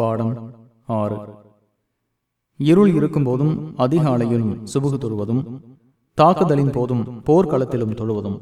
பாடம் ஆறு. இருள் இருக்கும்போதும் அதிகாலையிலும் சுபுகு தொழுவதும் தாக்குதலின் போதும் போர்க்களத்திலும் தொழுவதும்.